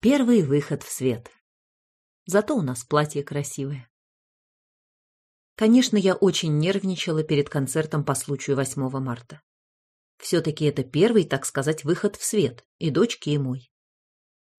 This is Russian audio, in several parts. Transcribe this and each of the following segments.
Первый выход в свет. Зато у нас платье красивое. Конечно, я очень нервничала перед концертом по случаю 8 марта. Все-таки это первый, так сказать, выход в свет, и дочки, и мой.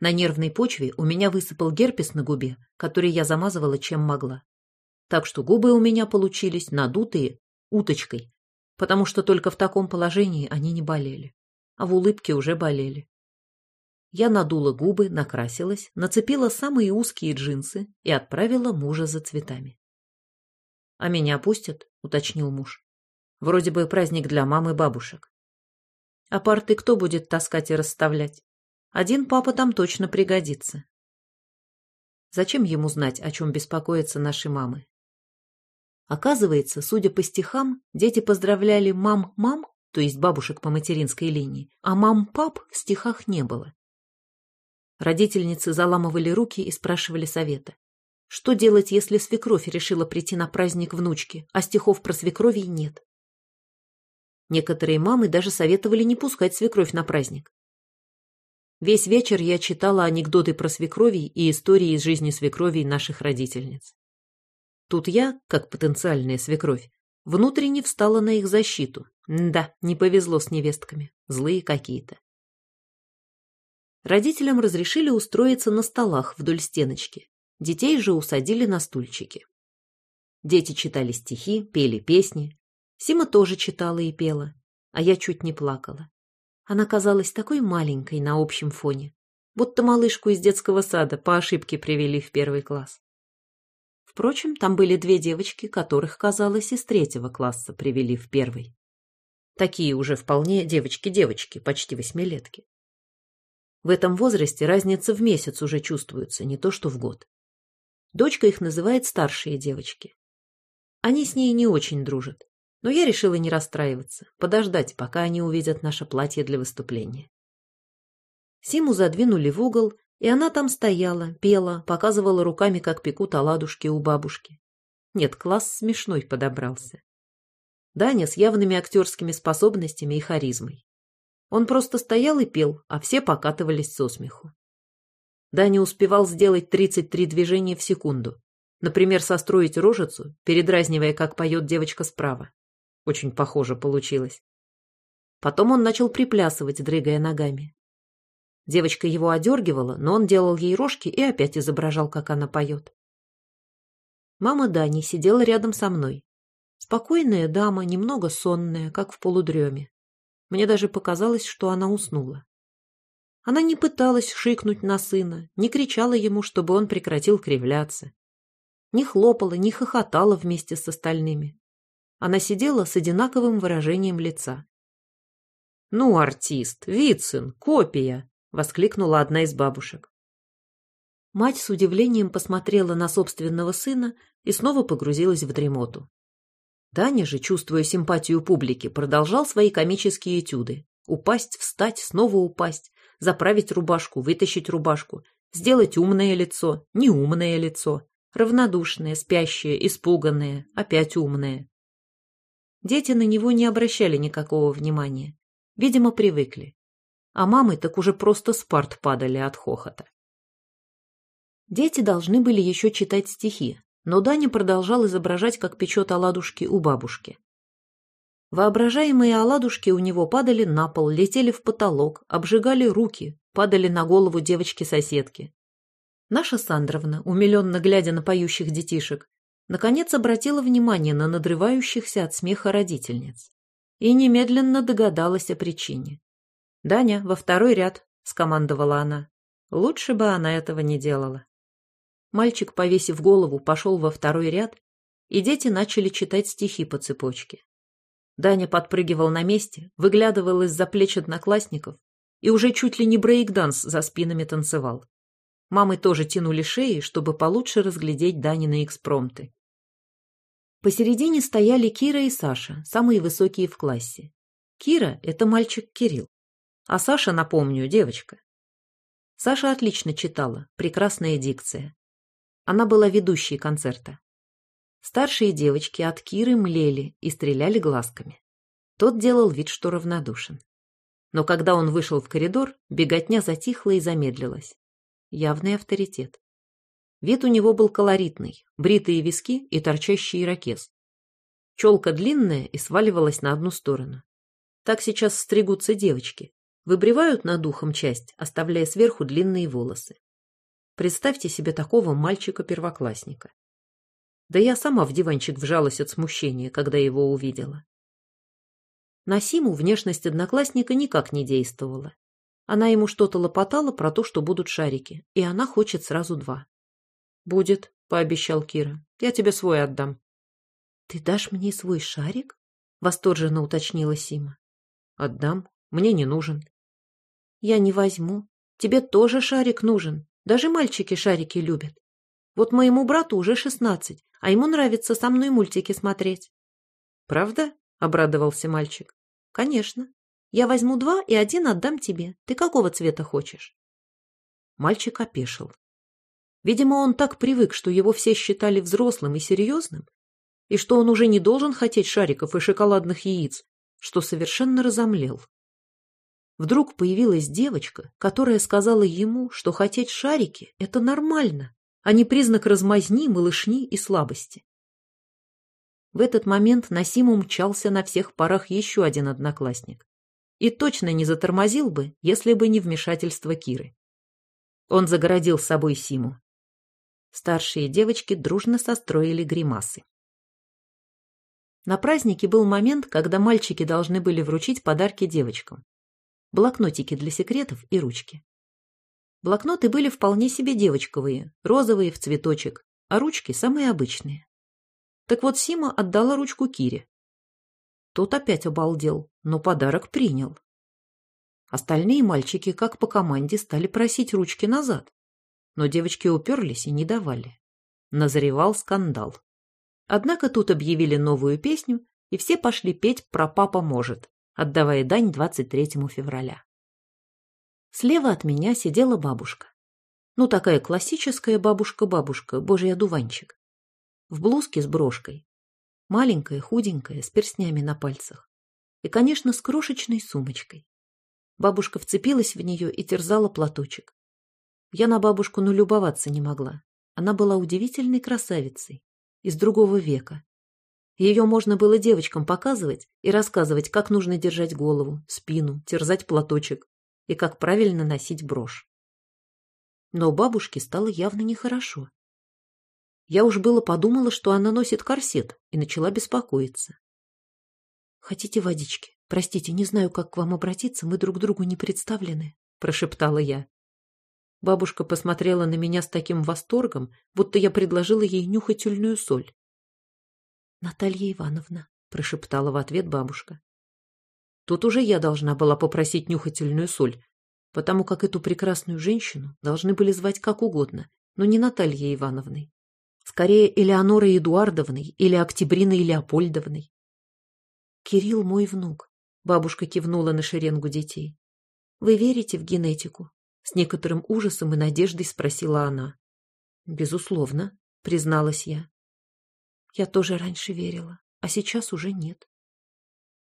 На нервной почве у меня высыпал герпес на губе, который я замазывала чем могла. Так что губы у меня получились надутые уточкой, потому что только в таком положении они не болели, а в улыбке уже болели. Я надула губы, накрасилась, нацепила самые узкие джинсы и отправила мужа за цветами. — А меня пустят? — уточнил муж. — Вроде бы праздник для мам и бабушек. — А парты кто будет таскать и расставлять? Один папа там точно пригодится. Зачем ему знать, о чем беспокоятся наши мамы? Оказывается, судя по стихам, дети поздравляли мам-мам, то есть бабушек по материнской линии, а мам-пап в стихах не было. Родительницы заламывали руки и спрашивали совета. Что делать, если свекровь решила прийти на праздник внучки, а стихов про свекровей нет? Некоторые мамы даже советовали не пускать свекровь на праздник. Весь вечер я читала анекдоты про свекровей и истории из жизни свекровей наших родительниц. Тут я, как потенциальная свекровь, внутренне встала на их защиту. Да, не повезло с невестками, злые какие-то. Родителям разрешили устроиться на столах вдоль стеночки. Детей же усадили на стульчики. Дети читали стихи, пели песни. Сима тоже читала и пела, а я чуть не плакала. Она казалась такой маленькой на общем фоне, будто малышку из детского сада по ошибке привели в первый класс. Впрочем, там были две девочки, которых, казалось, из третьего класса привели в первый. Такие уже вполне девочки-девочки, почти восьмилетки. В этом возрасте разница в месяц уже чувствуется, не то что в год. Дочка их называет старшие девочки. Они с ней не очень дружат, но я решила не расстраиваться, подождать, пока они увидят наше платье для выступления. Симу задвинули в угол, и она там стояла, пела, показывала руками, как пекут оладушки у бабушки. Нет, класс смешной подобрался. Даня с явными актерскими способностями и харизмой. Он просто стоял и пел, а все покатывались со смеху. Даня успевал сделать 33 движения в секунду. Например, состроить рожицу, передразнивая, как поет девочка справа. Очень похоже получилось. Потом он начал приплясывать, дрыгая ногами. Девочка его одергивала, но он делал ей рожки и опять изображал, как она поет. Мама Дани сидела рядом со мной. Спокойная дама, немного сонная, как в полудреме. Мне даже показалось, что она уснула. Она не пыталась шикнуть на сына, не кричала ему, чтобы он прекратил кривляться. Не хлопала, не хохотала вместе с остальными. Она сидела с одинаковым выражением лица. «Ну, артист, Вицин, копия!» — воскликнула одна из бабушек. Мать с удивлением посмотрела на собственного сына и снова погрузилась в дремоту. Даня же, чувствуя симпатию публики, продолжал свои комические этюды. Упасть, встать, снова упасть, заправить рубашку, вытащить рубашку, сделать умное лицо, неумное лицо, равнодушное, спящее, испуганное, опять умное. Дети на него не обращали никакого внимания. Видимо, привыкли а мамы так уже просто с парт падали от хохота. Дети должны были еще читать стихи, но Даня продолжал изображать, как печет оладушки у бабушки. Воображаемые оладушки у него падали на пол, летели в потолок, обжигали руки, падали на голову девочки-соседки. Наша Сандровна, умиленно глядя на поющих детишек, наконец обратила внимание на надрывающихся от смеха родительниц и немедленно догадалась о причине. «Даня, во второй ряд», — скомандовала она. Лучше бы она этого не делала. Мальчик, повесив голову, пошел во второй ряд, и дети начали читать стихи по цепочке. Даня подпрыгивал на месте, выглядывал из-за плеч одноклассников и уже чуть ли не брейк-данс за спинами танцевал. Мамы тоже тянули шеи, чтобы получше разглядеть Данины экспромты. Посередине стояли Кира и Саша, самые высокие в классе. Кира — это мальчик Кирилл. А Саша, напомню, девочка. Саша отлично читала, прекрасная дикция. Она была ведущей концерта. Старшие девочки от Киры млели и стреляли глазками. Тот делал вид, что равнодушен. Но когда он вышел в коридор, беготня затихла и замедлилась. Явный авторитет. Вид у него был колоритный, бритые виски и торчащий ирокез. Челка длинная и сваливалась на одну сторону. Так сейчас стригутся девочки. Выбривают над ухом часть, оставляя сверху длинные волосы. Представьте себе такого мальчика-первоклассника. Да я сама в диванчик вжалась от смущения, когда его увидела. На Симу внешность одноклассника никак не действовала. Она ему что-то лопотала про то, что будут шарики, и она хочет сразу два. «Будет», — пообещал Кира. «Я тебе свой отдам». «Ты дашь мне свой шарик?» — восторженно уточнила Сима. «Отдам. Мне не нужен». «Я не возьму. Тебе тоже шарик нужен. Даже мальчики шарики любят. Вот моему брату уже шестнадцать, а ему нравится со мной мультики смотреть». «Правда?» — обрадовался мальчик. «Конечно. Я возьму два и один отдам тебе. Ты какого цвета хочешь?» Мальчик опешил. Видимо, он так привык, что его все считали взрослым и серьезным, и что он уже не должен хотеть шариков и шоколадных яиц, что совершенно разомлел. Вдруг появилась девочка, которая сказала ему, что хотеть шарики – это нормально, а не признак размазни, малышни и слабости. В этот момент на Симу мчался на всех парах еще один одноклассник. И точно не затормозил бы, если бы не вмешательство Киры. Он загородил с собой Симу. Старшие девочки дружно состроили гримасы. На празднике был момент, когда мальчики должны были вручить подарки девочкам. Блокнотики для секретов и ручки. Блокноты были вполне себе девочковые, розовые в цветочек, а ручки самые обычные. Так вот Сима отдала ручку Кире. Тот опять обалдел, но подарок принял. Остальные мальчики, как по команде, стали просить ручки назад. Но девочки уперлись и не давали. Назревал скандал. Однако тут объявили новую песню, и все пошли петь про «Папа может», отдавая дань 23 февраля. Слева от меня сидела бабушка. Ну, такая классическая бабушка-бабушка, божий одуванчик в блузке с брошкой, маленькая, худенькая, с перстнями на пальцах и, конечно, с крошечной сумочкой. Бабушка вцепилась в нее и терзала платочек. Я на бабушку ну любоваться не могла. Она была удивительной красавицей, из другого века. Ее можно было девочкам показывать и рассказывать, как нужно держать голову, спину, терзать платочек и как правильно носить брошь. Но бабушке стало явно нехорошо. Я уж было подумала, что она носит корсет, и начала беспокоиться. «Хотите водички? Простите, не знаю, как к вам обратиться, мы друг другу не представлены», — прошептала я. Бабушка посмотрела на меня с таким восторгом, будто я предложила ей нюхательную соль. «Наталья Ивановна», — прошептала в ответ бабушка. Тут уже я должна была попросить нюхательную соль, потому как эту прекрасную женщину должны были звать как угодно, но не Натальей Ивановной. Скорее, Элеонорой Эдуардовной или Октябриной Леопольдовной. Кирилл мой внук. Бабушка кивнула на шеренгу детей. Вы верите в генетику? С некоторым ужасом и надеждой спросила она. Безусловно, призналась я. Я тоже раньше верила, а сейчас уже нет.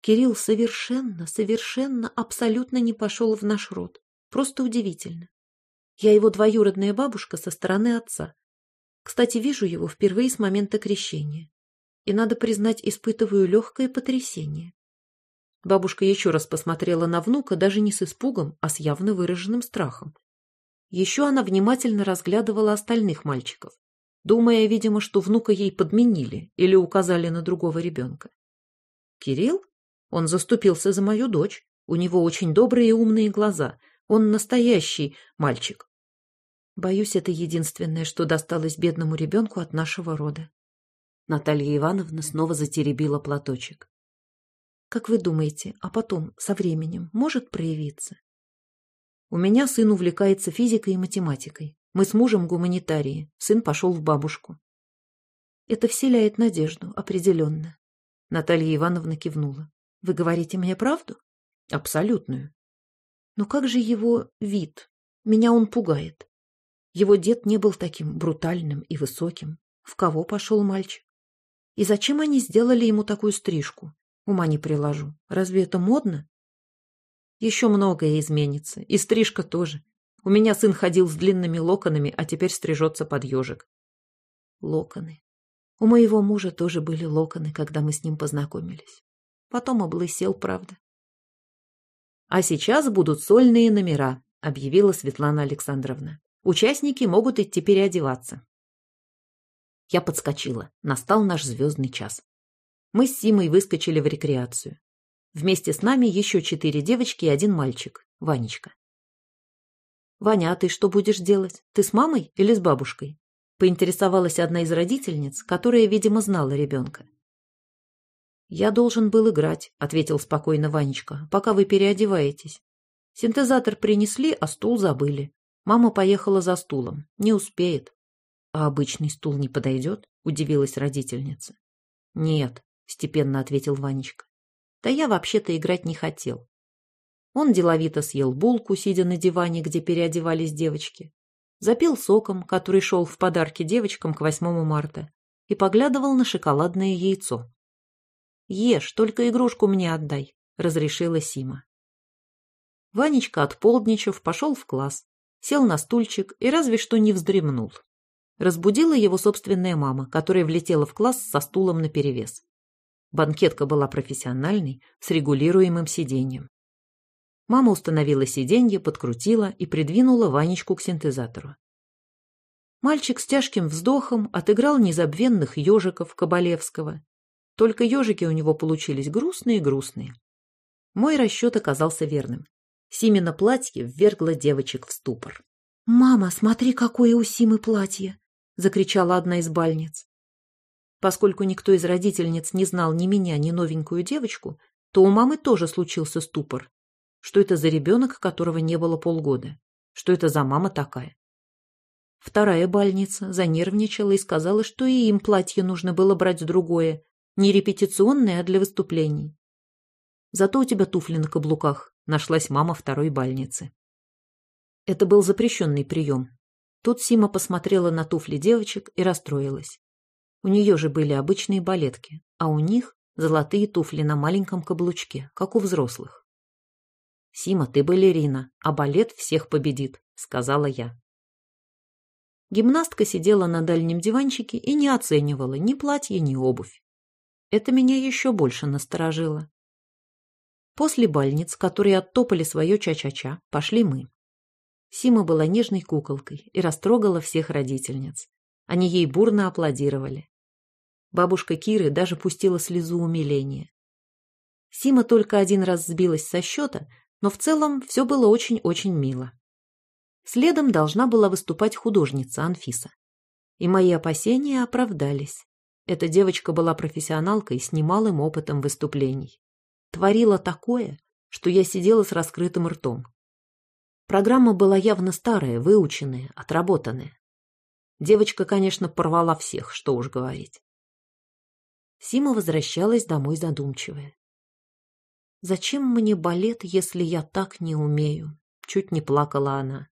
Кирилл совершенно, совершенно, абсолютно не пошел в наш род. Просто удивительно. Я его двоюродная бабушка со стороны отца, кстати, вижу его впервые с момента крещения. И, надо признать, испытываю легкое потрясение. Бабушка еще раз посмотрела на внука даже не с испугом, а с явно выраженным страхом. Еще она внимательно разглядывала остальных мальчиков, думая, видимо, что внука ей подменили или указали на другого ребенка. «Кирилл? Он заступился за мою дочь. У него очень добрые и умные глаза. Он настоящий мальчик. Боюсь, это единственное, что досталось бедному ребенку от нашего рода. Наталья Ивановна снова затеребила платочек. Как вы думаете, а потом, со временем, может проявиться? У меня сын увлекается физикой и математикой. Мы с мужем гуманитарии. Сын пошел в бабушку. Это вселяет надежду, определенно. Наталья Ивановна кивнула. Вы говорите мне правду? Абсолютную. Но как же его вид? Меня он пугает. Его дед не был таким брутальным и высоким. В кого пошел мальчик? И зачем они сделали ему такую стрижку? Ума не приложу. Разве это модно? Еще многое изменится. И стрижка тоже. У меня сын ходил с длинными локонами, а теперь стрижется под ежик. Локоны. У моего мужа тоже были локоны, когда мы с ним познакомились. Потом облысел, правда. А сейчас будут сольные номера, объявила Светлана Александровна. Участники могут идти переодеваться. Я подскочила. Настал наш звездный час. Мы с Симой выскочили в рекреацию. Вместе с нами еще четыре девочки и один мальчик, Ванечка. «Ваня, а ты что будешь делать? Ты с мамой или с бабушкой?» Поинтересовалась одна из родительниц, которая, видимо, знала ребенка. «Я должен был играть», — ответил спокойно Ванечка, — «пока вы переодеваетесь. Синтезатор принесли, а стул забыли. Мама поехала за стулом. Не успеет». «А обычный стул не подойдет?» — удивилась родительница. «Нет», — степенно ответил Ванечка. «Да я вообще-то играть не хотел». Он деловито съел булку, сидя на диване, где переодевались девочки, запил соком, который шел в подарки девочкам к 8 марта, и поглядывал на шоколадное яйцо. «Ешь, только игрушку мне отдай», — разрешила Сима. Ванечка, отполдничав, пошел в класс, сел на стульчик и разве что не вздремнул. Разбудила его собственная мама, которая влетела в класс со стулом наперевес. Банкетка была профессиональной, с регулируемым сиденьем. Мама установила сиденье, подкрутила и придвинула Ванечку к синтезатору. Мальчик с тяжким вздохом отыграл незабвенных ежиков Кабалевского. Только ежики у него получились грустные-грустные. Мой расчет оказался верным. Симина платье ввергло девочек в ступор. «Мама, смотри, какое у Симы платье!» — закричала одна из бальниц. Поскольку никто из родительниц не знал ни меня, ни новенькую девочку, то у мамы тоже случился ступор. Что это за ребенок, которого не было полгода? Что это за мама такая? Вторая бальница занервничала и сказала, что и им платье нужно было брать другое, не репетиционное, а для выступлений. Зато у тебя туфли на каблуках, нашлась мама второй бальницы. Это был запрещенный прием. Тут Сима посмотрела на туфли девочек и расстроилась. У нее же были обычные балетки, а у них золотые туфли на маленьком каблучке, как у взрослых. «Сима, ты балерина, а балет всех победит», — сказала я. Гимнастка сидела на дальнем диванчике и не оценивала ни платье, ни обувь. Это меня еще больше насторожило. После бальниц, которые оттопали свое ча-ча-ча, пошли мы. Сима была нежной куколкой и растрогала всех родительниц. Они ей бурно аплодировали. Бабушка Киры даже пустила слезу умиления. Сима только один раз сбилась со счета, но в целом все было очень-очень мило. Следом должна была выступать художница Анфиса. И мои опасения оправдались. Эта девочка была профессионалкой с немалым опытом выступлений. Творила такое, что я сидела с раскрытым ртом. Программа была явно старая, выученная, отработанная. Девочка, конечно, порвала всех, что уж говорить. Сима возвращалась домой задумчивая. «Зачем мне балет, если я так не умею?» Чуть не плакала она.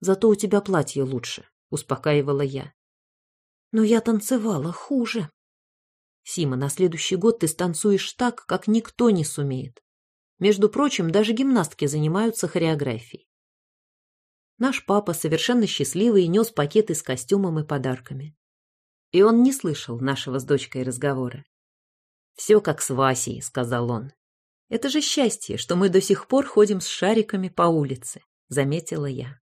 «Зато у тебя платье лучше», — успокаивала я. «Но я танцевала хуже». «Сима, на следующий год ты станцуешь так, как никто не сумеет. Между прочим, даже гимнастки занимаются хореографией. Наш папа, совершенно счастливый, нес пакеты с костюмом и подарками. И он не слышал нашего с дочкой разговора. «Все как с Васей», — сказал он. Это же счастье, что мы до сих пор ходим с шариками по улице, заметила я.